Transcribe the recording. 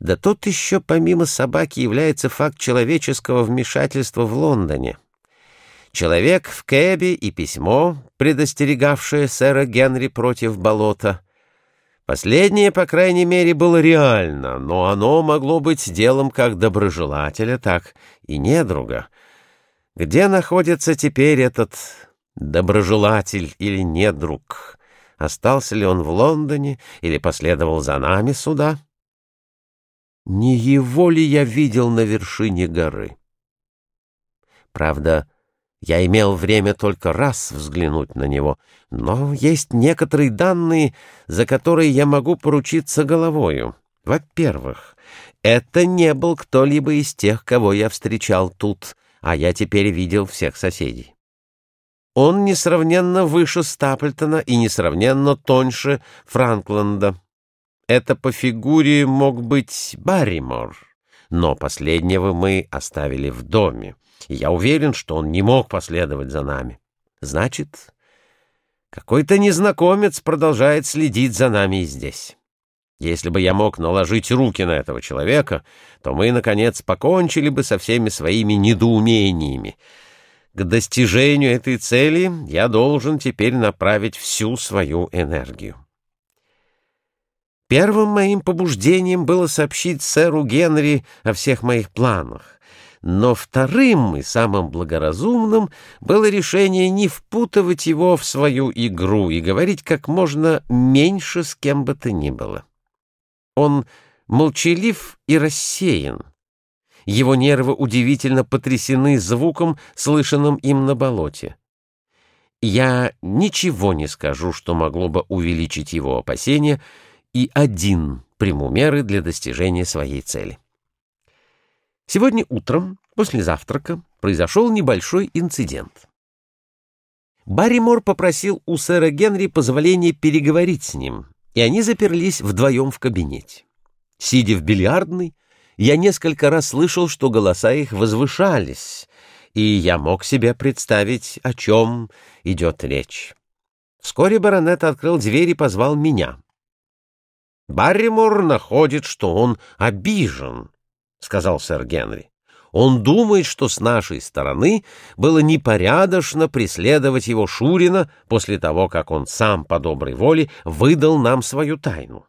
Да тут еще помимо собаки является факт человеческого вмешательства в Лондоне. Человек в кэбе и письмо, предостерегавшее сэра Генри против болота. Последнее, по крайней мере, было реально, но оно могло быть делом как доброжелателя, так и недруга. Где находится теперь этот доброжелатель или недруг? Остался ли он в Лондоне или последовал за нами сюда? Не его ли я видел на вершине горы? Правда, я имел время только раз взглянуть на него, но есть некоторые данные, за которые я могу поручиться головою. Во-первых, это не был кто-либо из тех, кого я встречал тут, а я теперь видел всех соседей. Он несравненно выше Стаплтона и несравненно тоньше Франкленда. Это по фигуре мог быть Барримор, но последнего мы оставили в доме, я уверен, что он не мог последовать за нами. Значит, какой-то незнакомец продолжает следить за нами и здесь. Если бы я мог наложить руки на этого человека, то мы, наконец, покончили бы со всеми своими недоумениями. К достижению этой цели я должен теперь направить всю свою энергию. Первым моим побуждением было сообщить сэру Генри о всех моих планах, но вторым и самым благоразумным было решение не впутывать его в свою игру и говорить как можно меньше с кем бы то ни было. Он молчалив и рассеян. Его нервы удивительно потрясены звуком, слышанным им на болоте. Я ничего не скажу, что могло бы увеличить его опасения, и один приму меры для достижения своей цели. Сегодня утром, после завтрака, произошел небольшой инцидент. Барримор попросил у сэра Генри позволения переговорить с ним, и они заперлись вдвоем в кабинете. Сидя в бильярдной, я несколько раз слышал, что голоса их возвышались, и я мог себе представить, о чем идет речь. Вскоре баронет открыл дверь и позвал меня. «Барримор находит, что он обижен», — сказал сэр Генри. «Он думает, что с нашей стороны было непорядочно преследовать его Шурина после того, как он сам по доброй воле выдал нам свою тайну.